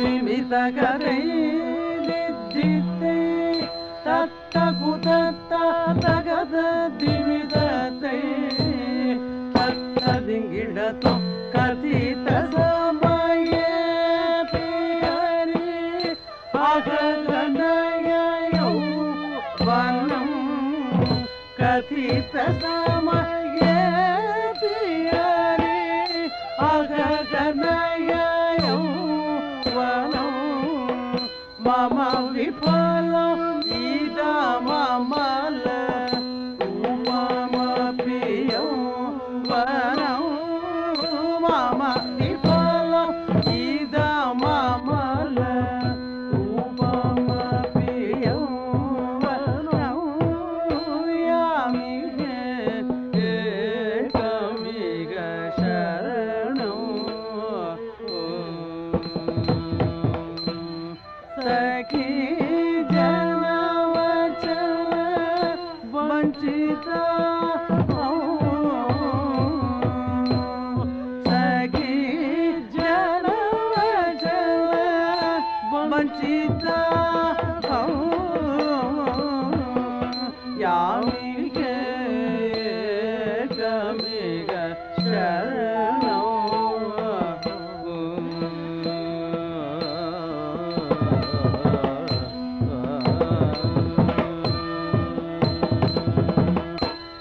ಬಿಮಿತ ಕರೆಯಲಿದ್ದಿದ್ದೆ ತತ್ತ ಕುತತ್ತ ತಗದ ದಿಮಿದತೆ ತತ್ತ ದಿಂಗಿಡ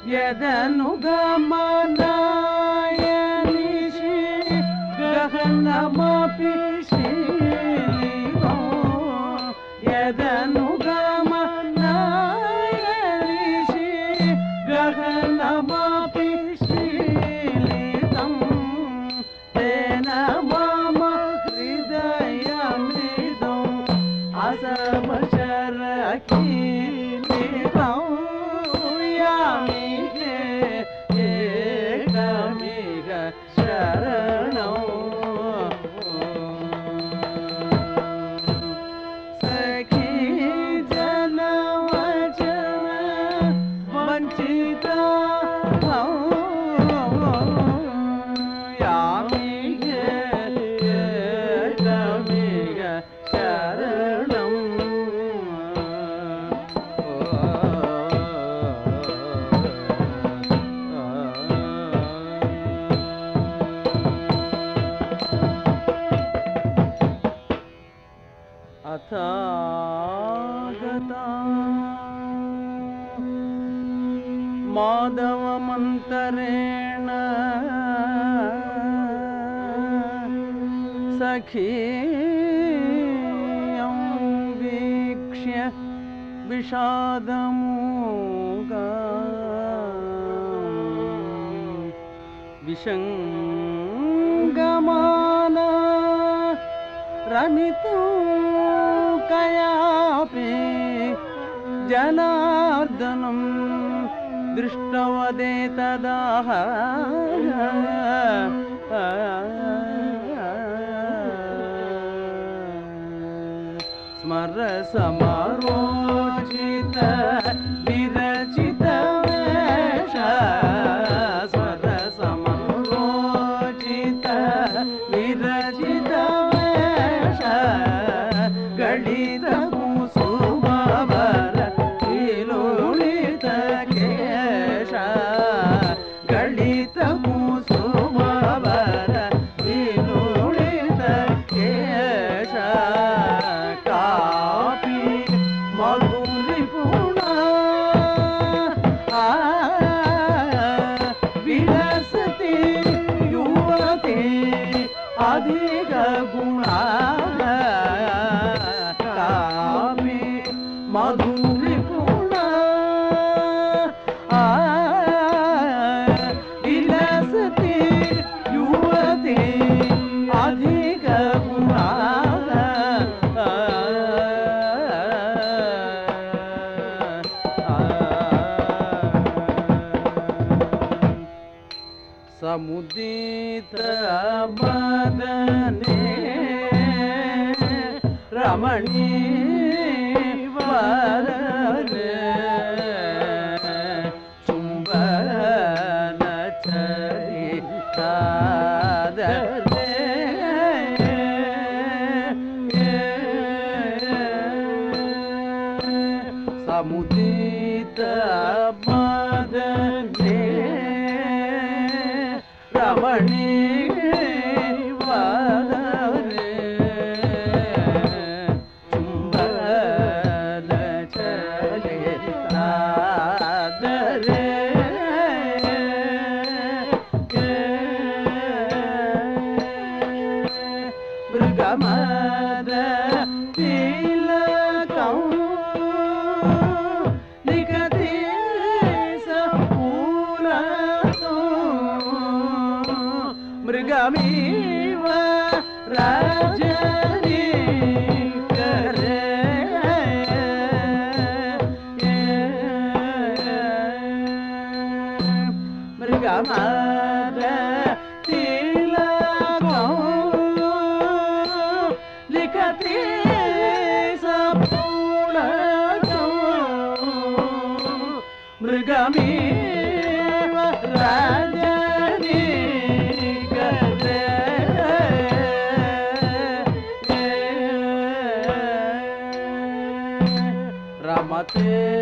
Yeden ugama يا ميدو عسى مشاركين सखीयं वीक्ष्य विषादमो गिषमान रमितु कयापि जनार्दनं दृष्टवदेतदाह समारोचित சீதபதனே ரமணி வர गमी रजनी गदे रमते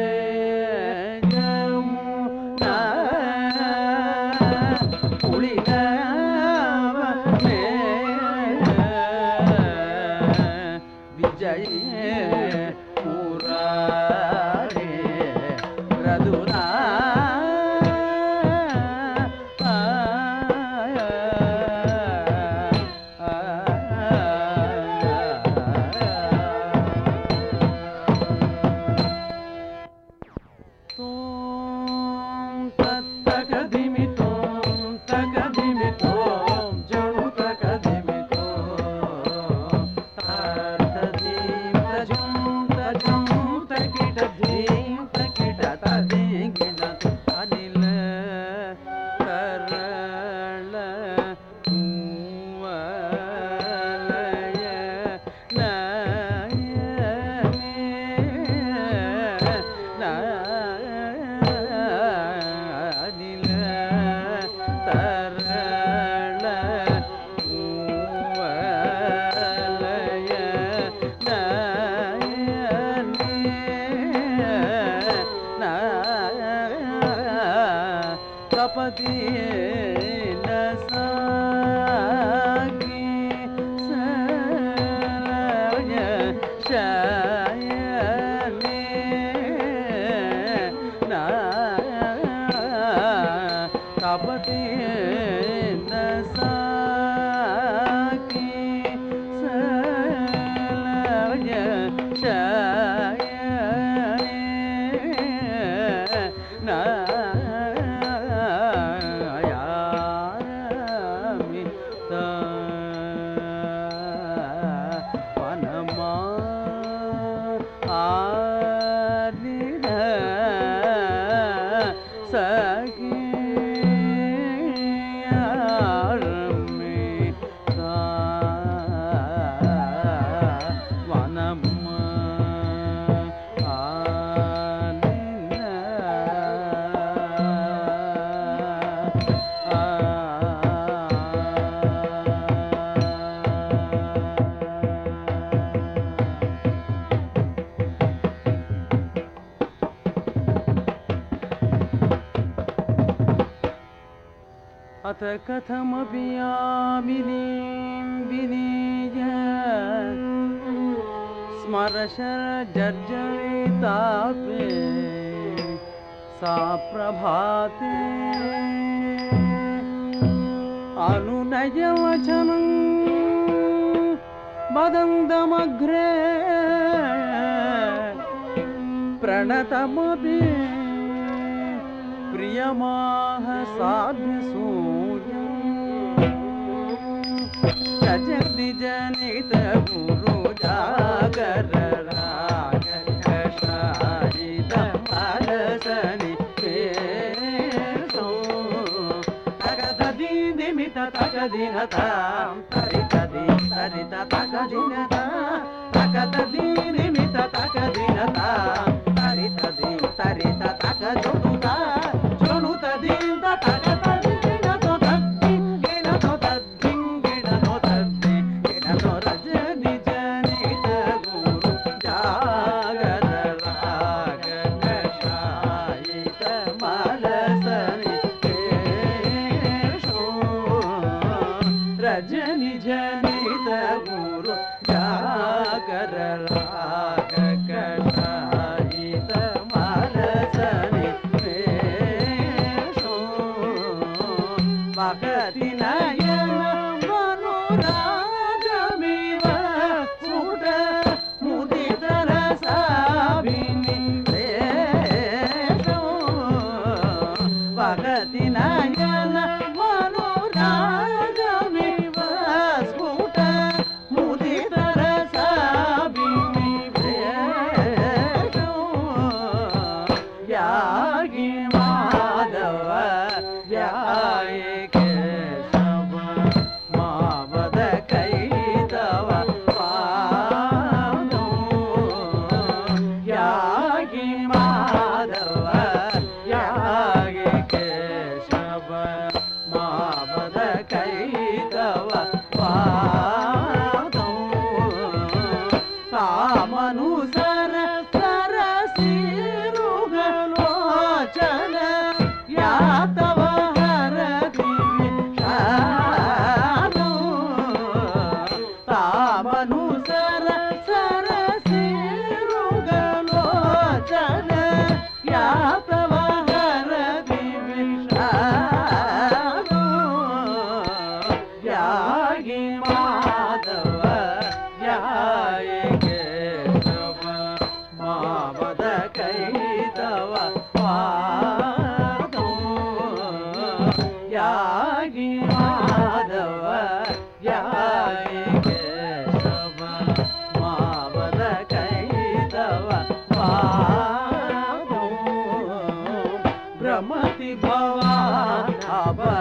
ಕಪತಿ अथ कथमपि यामिनीं विनीय स्मरशरजर्जरितापे सा प्रभाते। अनुनयवचनं वदन्तमग्रे प्रणतमपि प्रियमाह साभ्यसूयम् निज नित गुरु जागर राग शाही दल सनि तगद दिमित तग दिनता तरित दिन तरित तग दिनता तगद दिमित तग दिनता तरित दिन तरित तग जुड़ुता जुड़ुत दिन तता var, haber.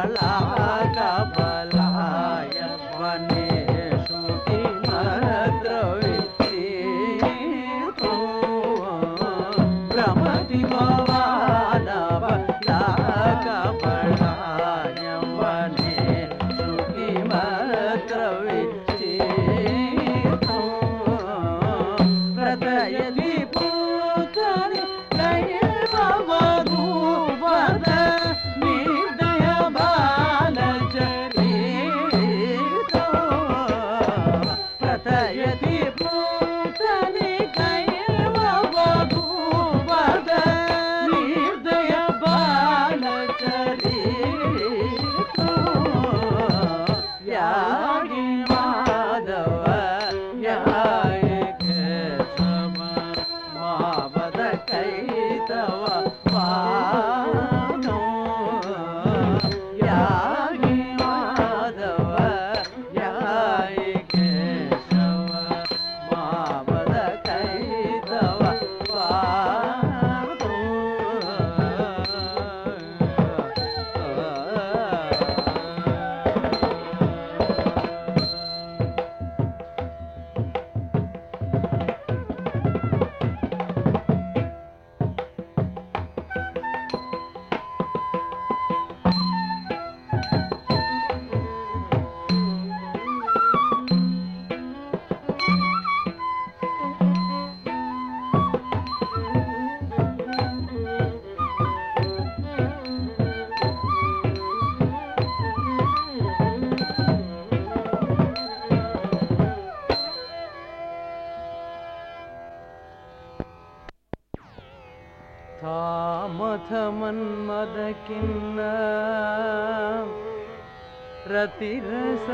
रतिरस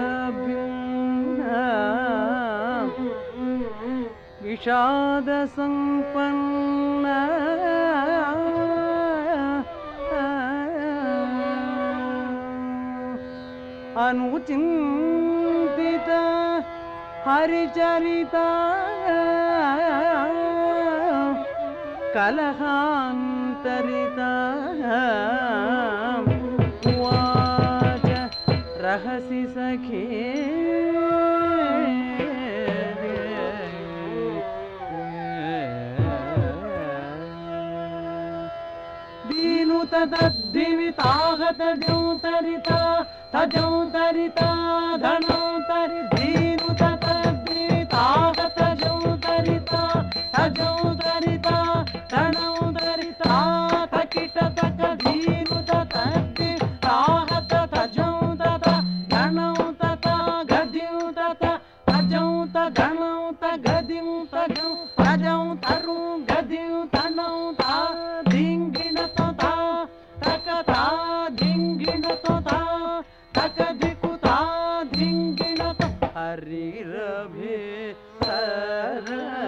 विषादसम्पन्ना। अनुचिन्ति हरिचरिता कलहान्तरिता। रहसि सखे। दिविताः तजो तरिता तजो तरिता Hare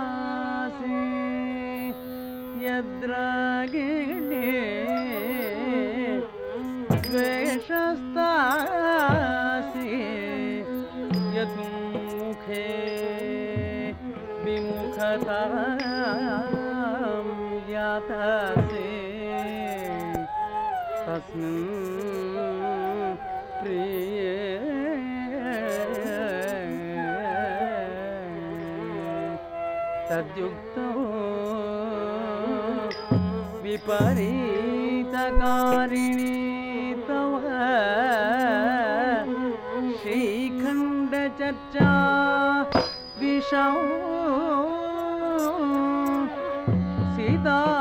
स्तब्धासि यद्रागिणे द्वेषस्तासि यद्मुखे विमुखता यातसे तस्मिन् विपरीतकारिणी तव श्रीखण्डचर्चा विषौ सीतां